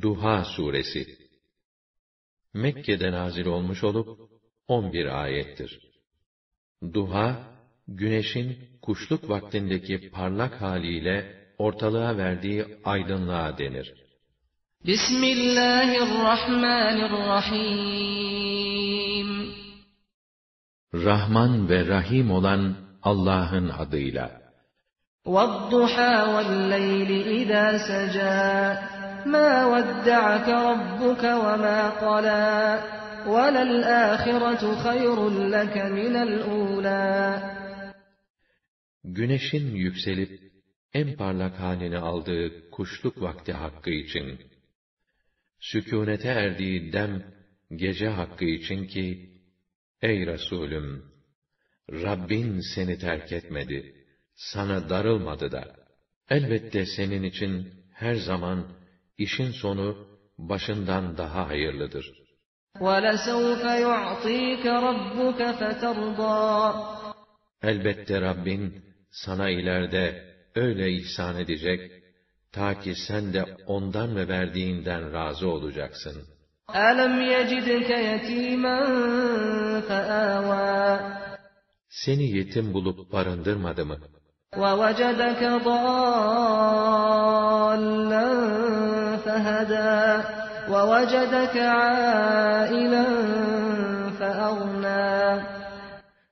Duha suresi Mekke'de nazil olmuş olup 11 ayettir. Duha güneşin kuşluk vaktindeki parlak haliyle ortalığa verdiği aydınlığa denir. Bismillahirrahmanirrahim Rahman ve Rahim olan Allah'ın adıyla. وَالضُّحَى وَاللَّيْلِ إِذَا سَجَى مَا وَدَّعَكَ رَبُّكَ وَمَا قَلَى وَلَلْآخِرَةُ خَيْرٌ لَكَ مِنَ الْأُولَى Güneşin yükselip en parlak halini aldığı kuşluk vakti hakkı için, sükûnete erdiği dem gece hakkı için ki, ey Resulüm, Rabbin seni terk etmedi, sana darılmadı da. Elbette senin için her zaman işin sonu başından daha hayırlıdır. وَلَسَوْفَ يُعْطِيكَ رَبُّكَ فَتَرْضَى Elbette Rabbin sana ileride öyle ihsan edecek, ta ki sen de ondan ve verdiğinden razı olacaksın. أَلَمْ يَجِدْكَ يَتِيمًا فَآوَى Seni yetim bulup barındırmadı mı? وَوَجَدَكَ ضَالًّا وَوَجَدَكَ عَائِلًا فَأَغْنَى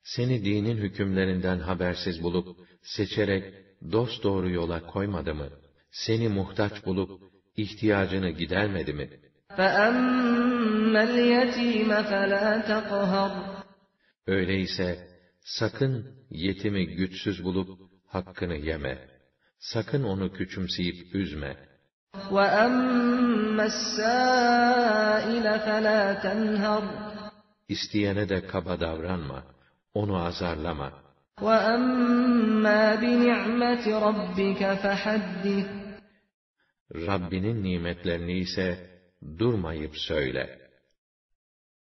Seni dinin hükümlerinden habersiz bulup, seçerek dosdoğru yola koymadı mı? Seni muhtaç bulup, ihtiyacını gidermedi mi? فَأَمَّا الْيَتِيمَ فَلَا تَقْهَرْ Öyleyse, sakın yetimi güçsüz bulup, hakkını yeme. Sakın onu küçümseyip üzme. İsteyene de kaba davranma, onu azarlama. Rabbinin nimetlerini ise durmayıp söyle.